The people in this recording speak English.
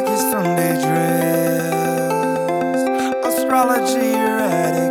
like your Sunday dress, astrology erratic.